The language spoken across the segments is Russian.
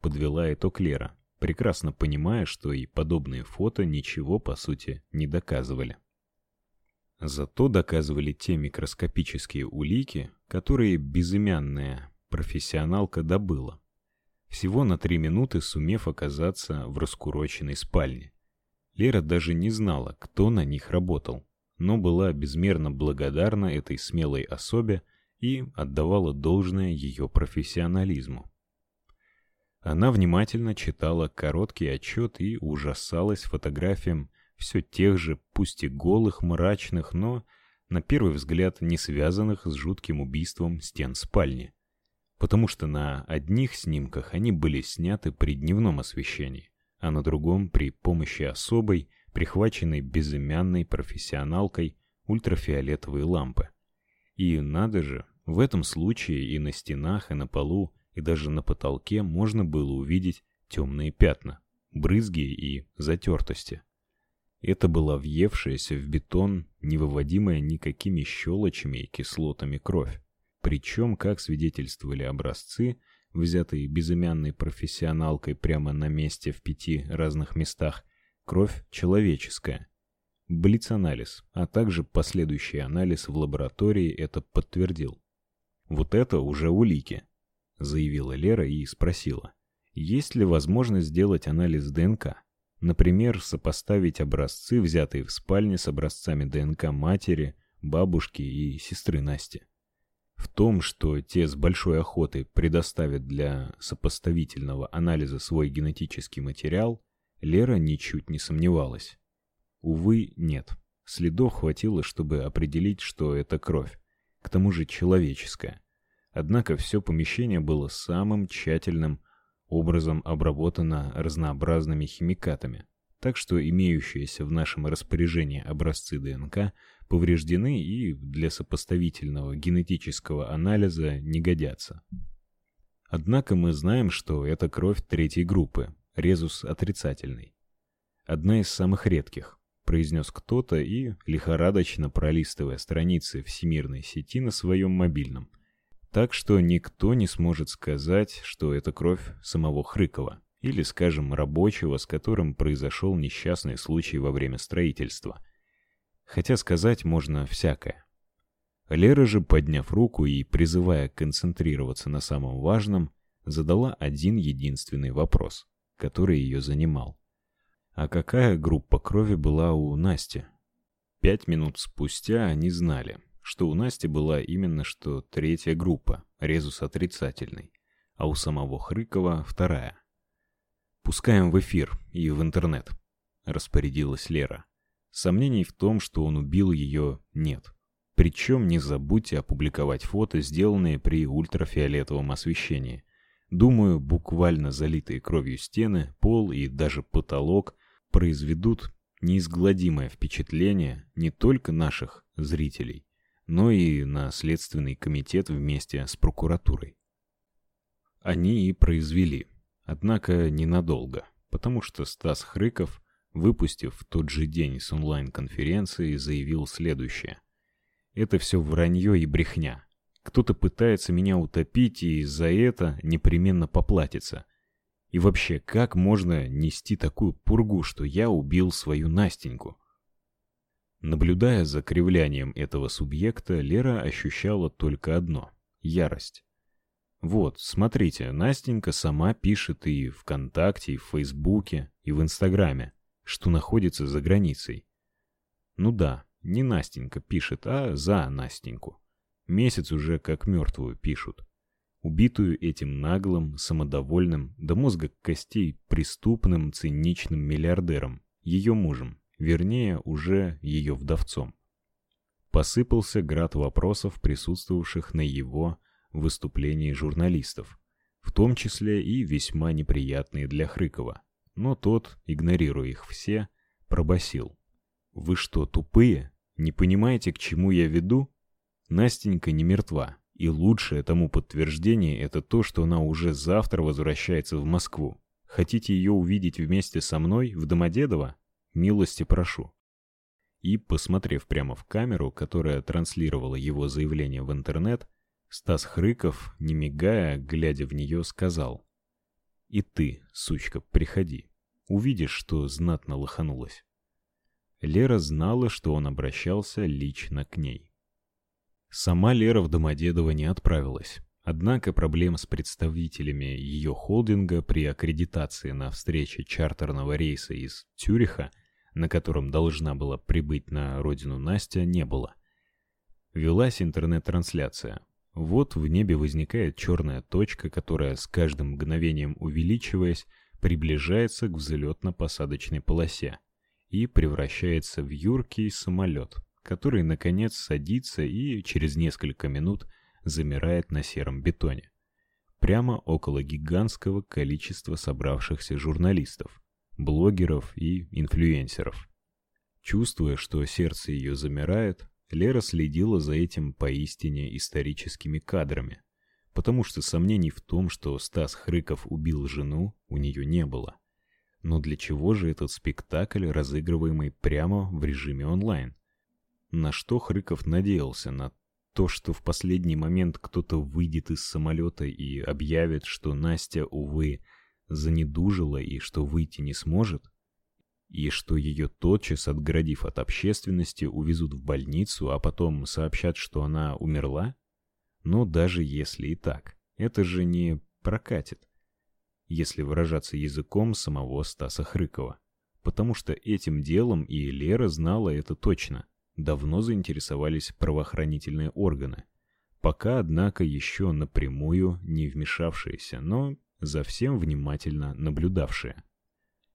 подвела итог Лера, прекрасно понимая, что и подобные фото ничего, по сути, не доказывали. Зато доказывали те микроскопические улики, которые безымянная профессионалка добыла, всего на три минуты сумев оказаться в раскуроченной спальне. Лера даже не знала, кто на них работал, но была безмерно благодарна этой смелой особе и отдавала должное ее профессионализму. Она внимательно читала короткий отчет и ужасалась фотографиям все тех же, пусть и голых, мрачных, но, на первый взгляд, не связанных с жутким убийством стен спальни. Потому что на одних снимках они были сняты при дневном освещении, а на другом при помощи особой, прихваченной безымянной профессионалкой ультрафиолетовой лампы. И надо же, в этом случае и на стенах, и на полу, и даже на потолке можно было увидеть темные пятна, брызги и затертости. Это была въевшаяся в бетон, невыводимая никакими щелочами и кислотами кровь. Причем, как свидетельствовали образцы, взятые безымянной профессионалкой прямо на месте в пяти разных местах, кровь человеческая. Блиц-анализ, а также последующий анализ в лаборатории это подтвердил. Вот это уже улики, заявила Лера и спросила: "Есть ли возможность сделать анализ ДНК?" Например, сопоставить образцы, взятые в спальне, с образцами ДНК матери, бабушки и сестры Насти. В том, что те с большой охотой предоставят для сопоставительного анализа свой генетический материал, Лера ничуть не сомневалась. Увы, нет. Следов хватило, чтобы определить, что это кровь, к тому же человеческая. Однако все помещение было самым тщательным образом обработана разнообразными химикатами, так что имеющиеся в нашем распоряжении образцы ДНК повреждены и для сопоставительного генетического анализа не годятся. Однако мы знаем, что это кровь третьей группы, резус отрицательный. Одна из самых редких, произнес кто-то и, лихорадочно пролистывая страницы всемирной сети на своем мобильном, так что никто не сможет сказать, что это кровь самого Хрыкова или, скажем, рабочего, с которым произошел несчастный случай во время строительства. Хотя сказать можно всякое. Лера же, подняв руку и призывая концентрироваться на самом важном, задала один единственный вопрос, который ее занимал. А какая группа крови была у Насти? Пять минут спустя они знали, что у Насти была именно что третья группа, резус отрицательный, а у самого Хрыкова вторая. «Пускаем в эфир и в интернет», — распорядилась Лера. Сомнений в том, что он убил ее, нет. Причем не забудьте опубликовать фото, сделанные при ультрафиолетовом освещении. Думаю, буквально залитые кровью стены, пол и даже потолок произведут неизгладимое впечатление не только наших зрителей, но и на Следственный комитет вместе с прокуратурой. Они и произвели, однако ненадолго, потому что Стас Хрыков, выпустив в тот же день с онлайн-конференции, заявил следующее. «Это все вранье и брехня. Кто-то пытается меня утопить и за это непременно поплатится. И вообще, как можно нести такую пургу, что я убил свою Настеньку? Наблюдая за кривлянием этого субъекта, Лера ощущала только одно — ярость. Вот, смотрите, Настенька сама пишет и в ВКонтакте, и в Фейсбуке, и в Инстаграме, что находится за границей. Ну да, не Настенька пишет, а за Настеньку. Месяц уже как мертвую пишут. Убитую этим наглым, самодовольным, до мозга костей преступным, циничным миллиардером, ее мужем вернее, уже ее вдовцом. Посыпался град вопросов присутствовавших на его выступлении журналистов, в том числе и весьма неприятные для Хрыкова. Но тот, игнорируя их все, пробасил: "Вы что, тупые? Не понимаете, к чему я веду? Настенька не мертва, и лучшее тому подтверждение это то, что она уже завтра возвращается в Москву. Хотите ее увидеть вместе со мной в Домодедово? Милости прошу. И, посмотрев прямо в камеру, которая транслировала его заявление в интернет, Стас Хрыков, не мигая, глядя в нее, сказал: И ты, сучка, приходи. Увидишь, что знатно лоханулась. Лера знала, что он обращался лично к ней. Сама Лера в Домодедово не отправилась. Однако проблем с представителями ее холдинга при аккредитации на встрече чартерного рейса из Цюриха, на котором должна была прибыть на родину Настя, не было. Велась интернет-трансляция. Вот в небе возникает черная точка, которая с каждым мгновением увеличиваясь, приближается к взлетно-посадочной полосе и превращается в юркий самолет, который наконец садится и через несколько минут замирает на сером бетоне, прямо около гигантского количества собравшихся журналистов, блогеров и инфлюенсеров. Чувствуя, что сердце ее замирает, Лера следила за этим поистине историческими кадрами, потому что сомнений в том, что Стас Хрыков убил жену, у нее не было. Но для чего же этот спектакль, разыгрываемый прямо в режиме онлайн? На что Хрыков надеялся? На то, что в последний момент кто-то выйдет из самолета и объявит, что Настя, увы, занедужила и что выйти не сможет? И что ее тотчас, отгородив от общественности, увезут в больницу, а потом сообщат, что она умерла? Но даже если и так, это же не прокатит, если выражаться языком самого Стаса Хрыкова. Потому что этим делом и Лера знала это точно. Давно заинтересовались правоохранительные органы. Пока, однако, еще напрямую не вмешавшиеся, но за всем внимательно наблюдавшие.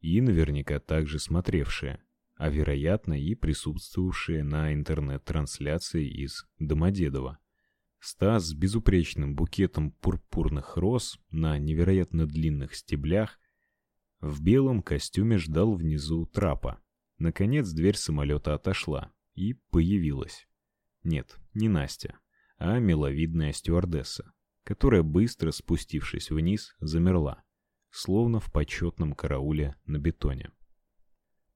И наверняка также смотревшие, а вероятно и присутствовавшие на интернет-трансляции из Домодедова. Стас с безупречным букетом пурпурных роз на невероятно длинных стеблях в белом костюме ждал внизу трапа. Наконец дверь самолета отошла и появилась. Нет, не Настя, а миловидная стюардесса, которая быстро спустившись вниз, замерла, словно в почетном карауле на бетоне.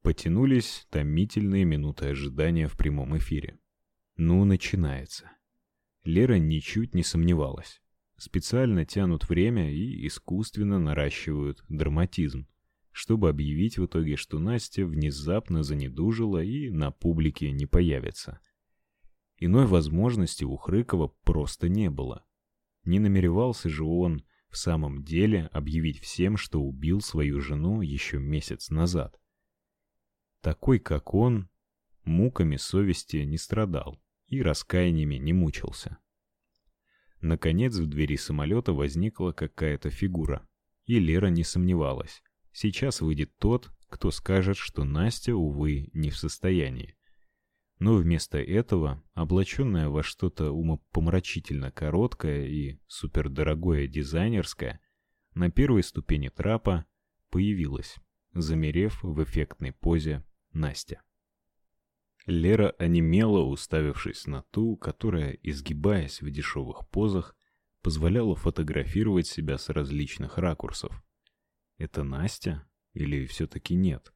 Потянулись томительные минуты ожидания в прямом эфире. Ну, начинается. Лера ничуть не сомневалась. Специально тянут время и искусственно наращивают драматизм, чтобы объявить в итоге, что Настя внезапно занедужила и на публике не появится. Иной возможности у Хрыкова просто не было. Не намеревался же он в самом деле объявить всем, что убил свою жену еще месяц назад. Такой, как он, муками совести не страдал и раскаяниями не мучился. Наконец в двери самолета возникла какая-то фигура, и Лера не сомневалась. Сейчас выйдет тот, кто скажет, что Настя, увы, не в состоянии. Но вместо этого, облаченная во что-то умопомрачительно короткое и супердорогое дизайнерское, на первой ступени трапа появилась, замерев в эффектной позе Настя. Лера онемела, уставившись на ту, которая, изгибаясь в дешевых позах, позволяла фотографировать себя с различных ракурсов. Это Настя или все-таки нет?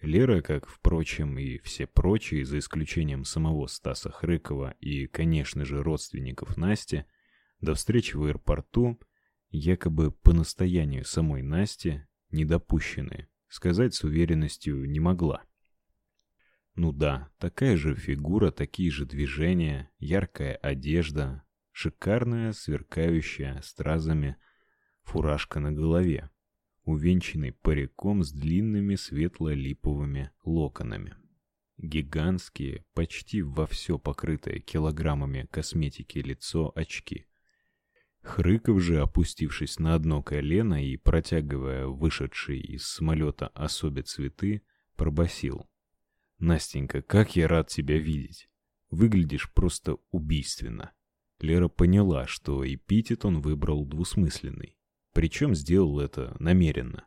Лера, как, впрочем, и все прочие, за исключением самого Стаса Хрыкова и, конечно же, родственников Насти, до встречи в аэропорту, якобы по настоянию самой Насти, недопущенные, сказать с уверенностью не могла. Ну да, такая же фигура, такие же движения, яркая одежда, шикарная, сверкающая стразами фуражка на голове, увенчанный париком с длинными светло-липовыми локонами. Гигантские, почти во все покрытое килограммами косметики лицо очки. Хрыков же, опустившись на одно колено и протягивая вышедшие из самолета особе цветы, пробасил: Настенька, как я рад тебя видеть. Выглядишь просто убийственно. Лера поняла, что эпитет он выбрал двусмысленный. Причем сделал это намеренно.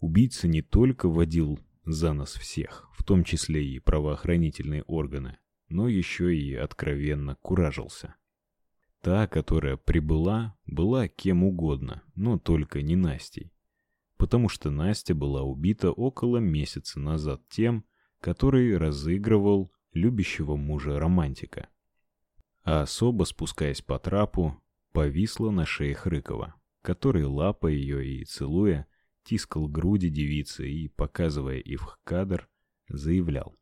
Убийца не только водил за нас всех, в том числе и правоохранительные органы, но еще и откровенно куражился. Та, которая прибыла, была кем угодно, но только не Настей. Потому что Настя была убита около месяца назад тем, который разыгрывал любящего мужа романтика. А особо, спускаясь по трапу, повисла на шее Хрыкова, который, лапая ее и целуя, тискал груди девицы и, показывая их в кадр, заявлял.